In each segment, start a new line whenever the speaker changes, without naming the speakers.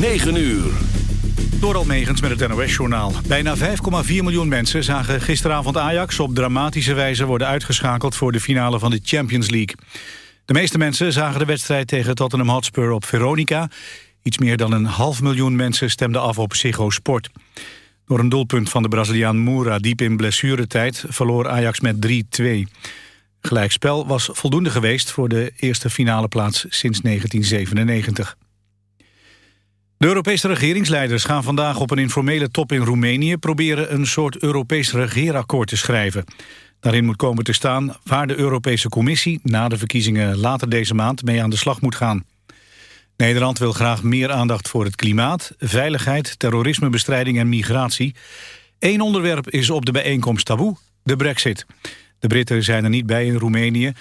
9 uur.
Door Almegens met het NOS-journaal. Bijna 5,4 miljoen mensen zagen gisteravond Ajax op dramatische wijze worden uitgeschakeld voor de finale van de Champions League. De meeste mensen zagen de wedstrijd tegen Tottenham Hotspur op Veronica. Iets meer dan een half miljoen mensen stemden af op Ziggo Sport. Door een doelpunt van de Braziliaan Moura diep in blessuretijd verloor Ajax met 3-2. Gelijkspel was voldoende geweest voor de eerste finale plaats sinds 1997. De Europese regeringsleiders gaan vandaag op een informele top in Roemenië... proberen een soort Europees regeerakkoord te schrijven. Daarin moet komen te staan waar de Europese Commissie... na de verkiezingen later deze maand mee aan de slag moet gaan. Nederland wil graag meer aandacht voor het klimaat... veiligheid, terrorismebestrijding en migratie. Eén onderwerp is op de bijeenkomst taboe, de brexit. De Britten zijn er niet bij in Roemenië...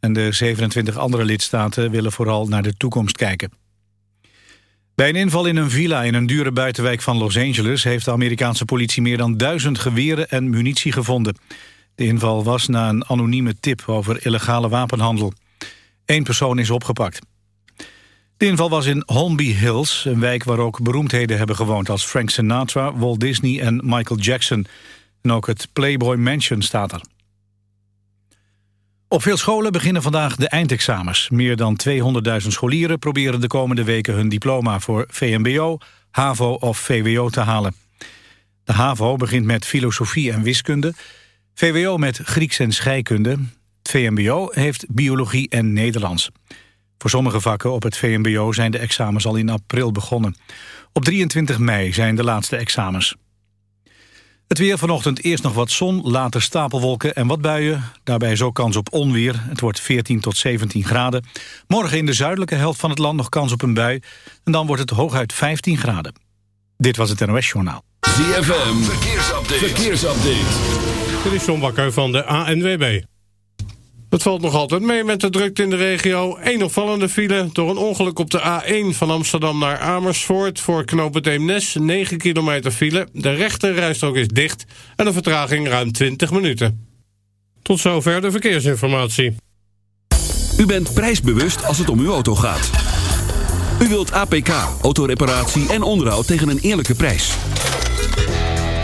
en de 27 andere lidstaten willen vooral naar de toekomst kijken. Bij een inval in een villa in een dure buitenwijk van Los Angeles... heeft de Amerikaanse politie meer dan duizend geweren en munitie gevonden. De inval was na een anonieme tip over illegale wapenhandel. Eén persoon is opgepakt. De inval was in Holmby Hills, een wijk waar ook beroemdheden hebben gewoond... als Frank Sinatra, Walt Disney en Michael Jackson. En ook het Playboy Mansion staat er. Op veel scholen beginnen vandaag de eindexamens. Meer dan 200.000 scholieren proberen de komende weken hun diploma voor VMBO, HAVO of VWO te halen. De HAVO begint met filosofie en wiskunde, VWO met Grieks en scheikunde. Het VMBO heeft biologie en Nederlands. Voor sommige vakken op het VMBO zijn de examens al in april begonnen. Op 23 mei zijn de laatste examens. Het weer vanochtend eerst nog wat zon, later stapelwolken en wat buien. Daarbij is ook kans op onweer. Het wordt 14 tot 17 graden. Morgen in de zuidelijke helft van het land nog kans op een bui. En dan wordt het hooguit 15 graden. Dit was het NOS Journaal.
ZFM, verkeersupdate. verkeersupdate.
Dit is John Bakker van de ANWB. Het valt nog altijd mee met de drukte in de regio. Eén opvallende file door een ongeluk op de A1 van Amsterdam naar Amersfoort... voor knooppunt Eemnes, 9 kilometer file. De rechte rijstrook is dicht en de vertraging ruim 20 minuten. Tot zover de verkeersinformatie.
U bent prijsbewust als het om uw auto gaat. U wilt APK, autoreparatie en onderhoud tegen een eerlijke prijs.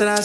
atrás.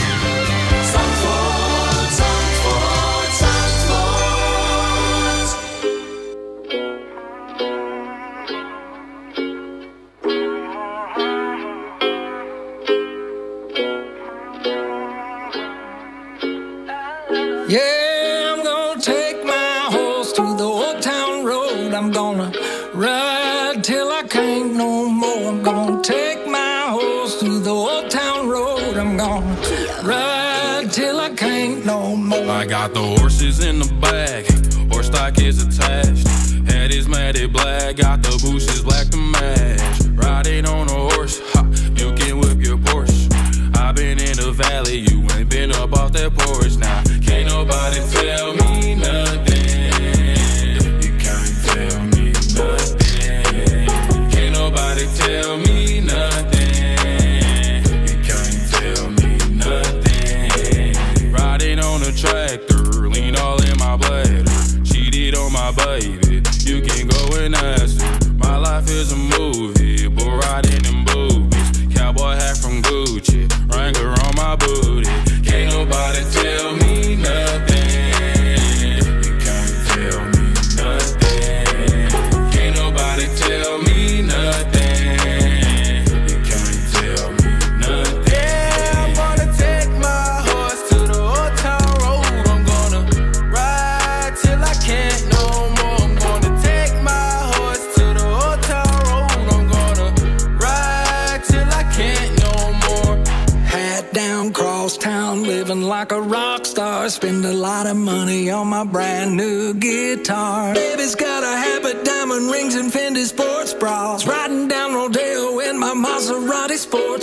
robber.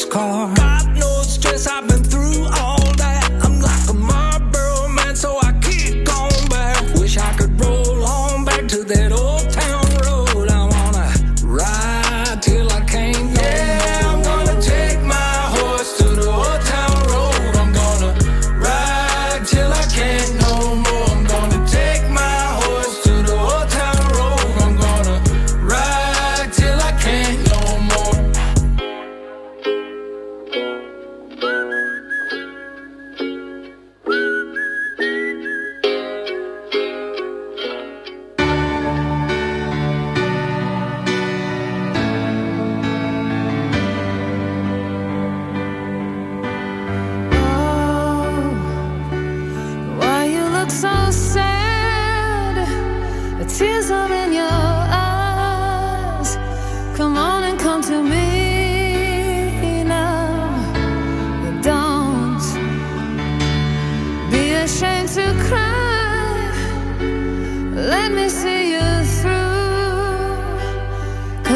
car.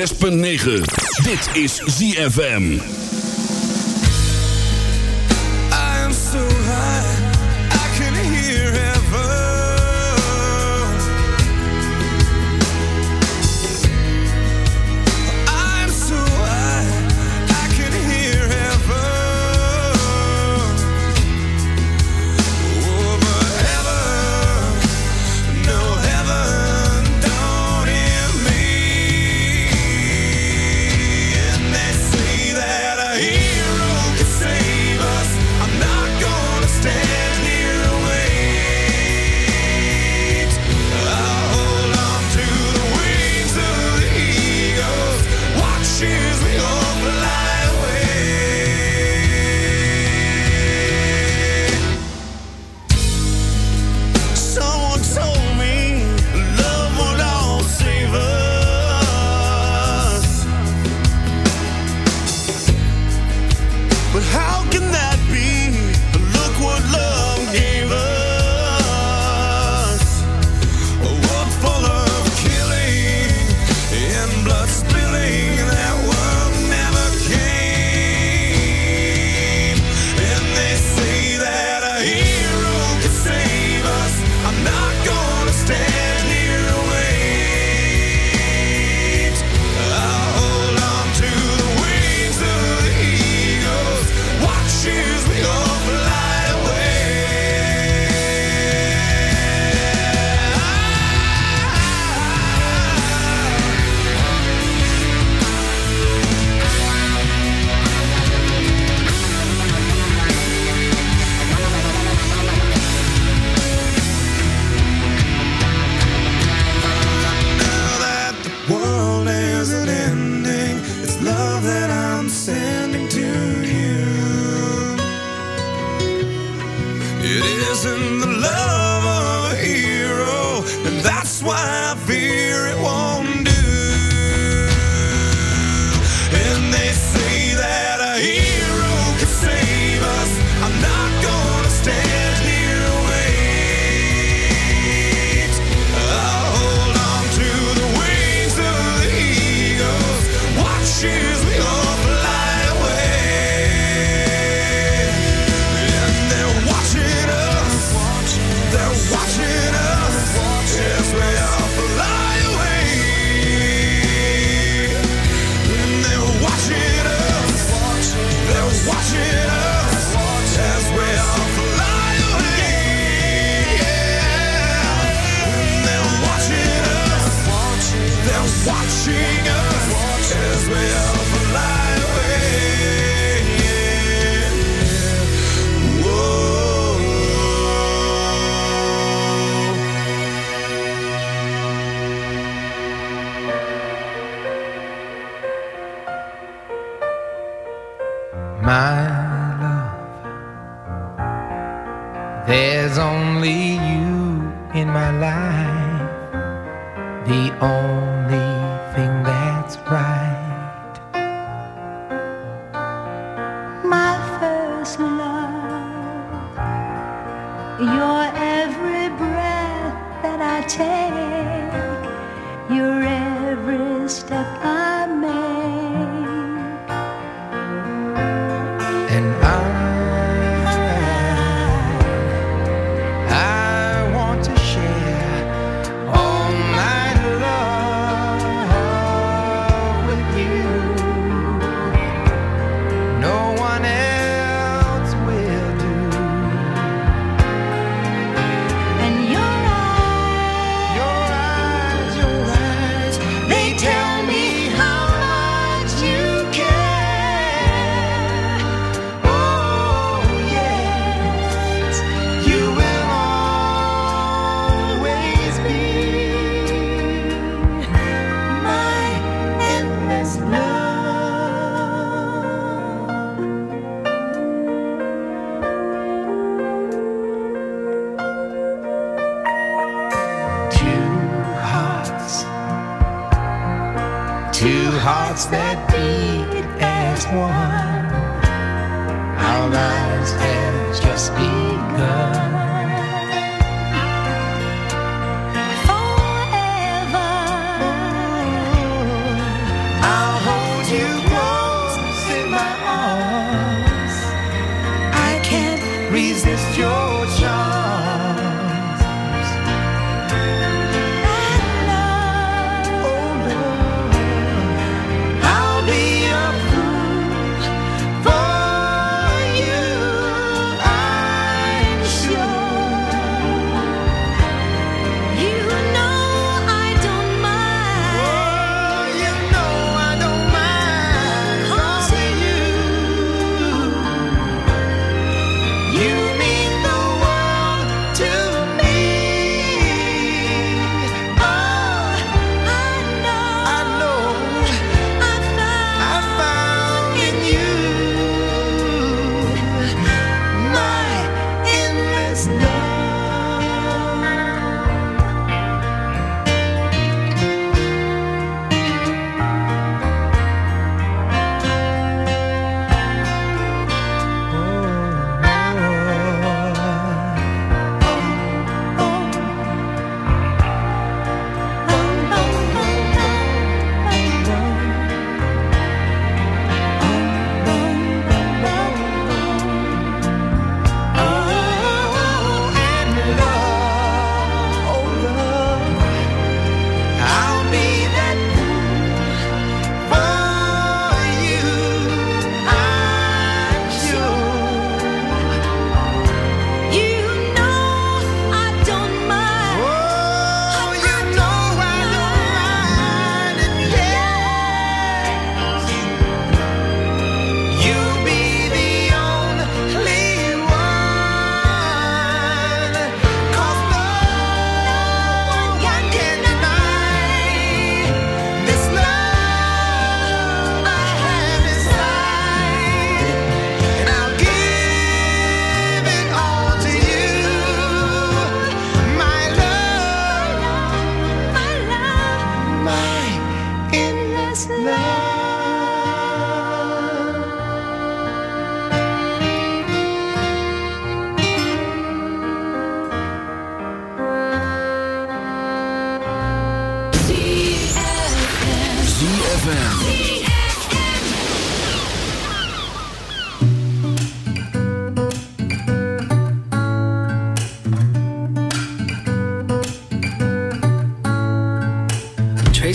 106.9. Dit is ZFM.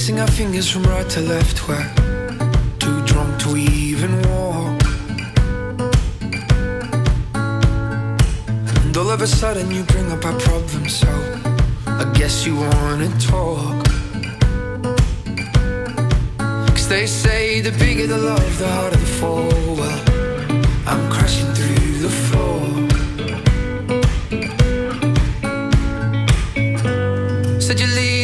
Tracing our fingers from right to left, we're too drunk to even walk. And all of a sudden, you bring up our problems, so I guess you wanna talk. Cause they say the bigger the love, the harder the fall. Well, I'm crashing through the floor. Said you're leaving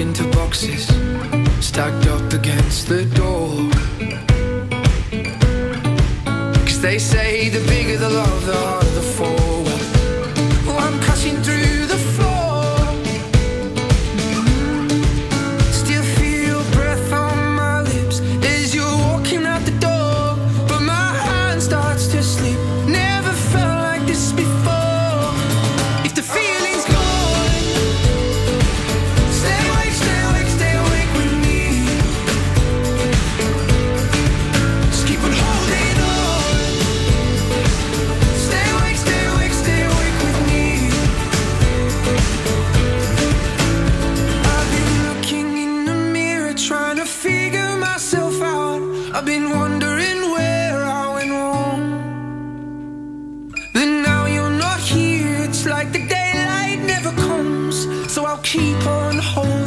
into boxes, stacked up against the door. I've been wondering where I went wrong. Then now you're not here, it's like the daylight never comes. So I'll keep on holding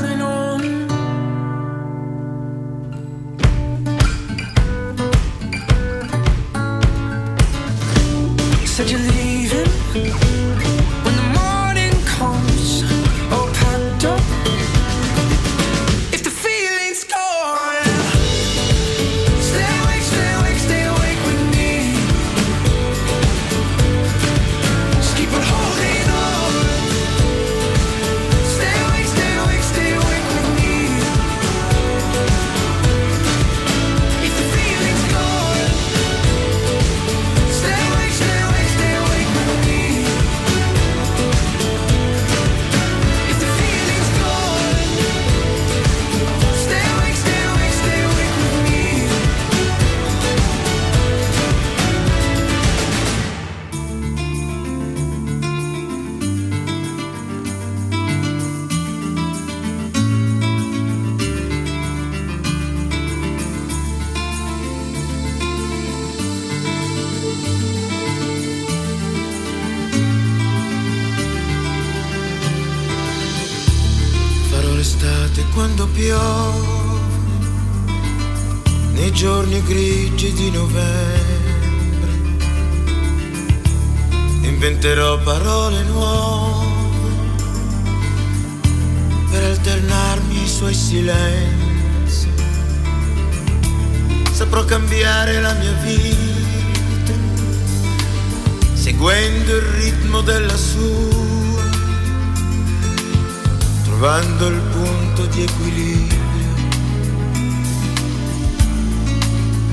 trovando il punto di equilibrio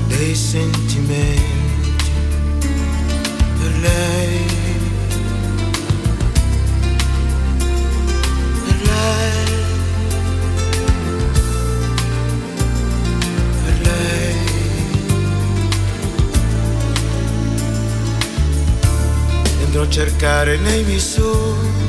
dei sentimenti per lei. Andrò a cercare nei miei sogni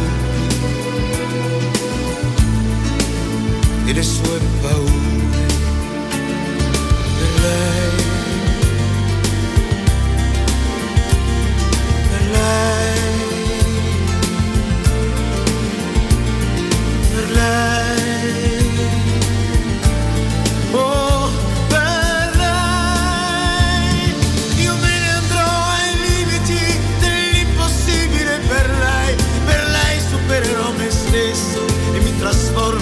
e le sue paure per lei. Lei. Lei.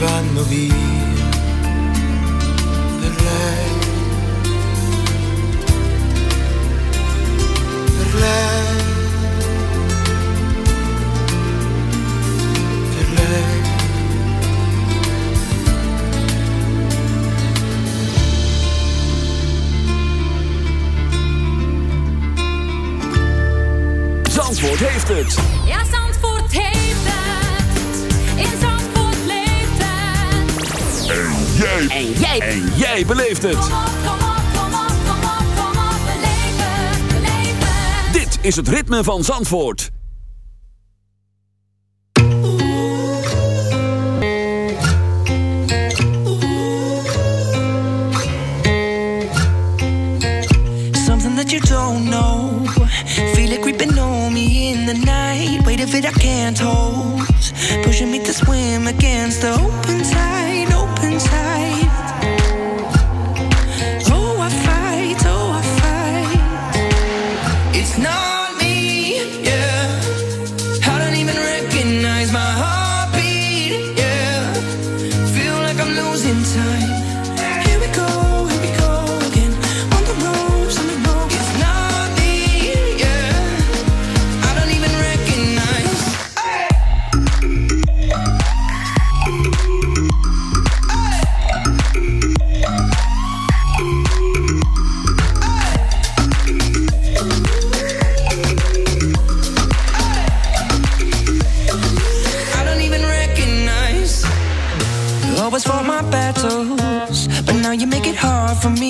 vanno via per lei, per lei, per lei.
Zandvoort heeft het. En jij. En jij beleeft het.
Kom op, kom op, kom op, kom op, kom op. Beleef het, beleef het.
Dit is het ritme van Zandvoort.
Something that you don't know. Feel it creeping on me in the night. Weight of it I can't hold. Pushing me to swim against the open tide, for me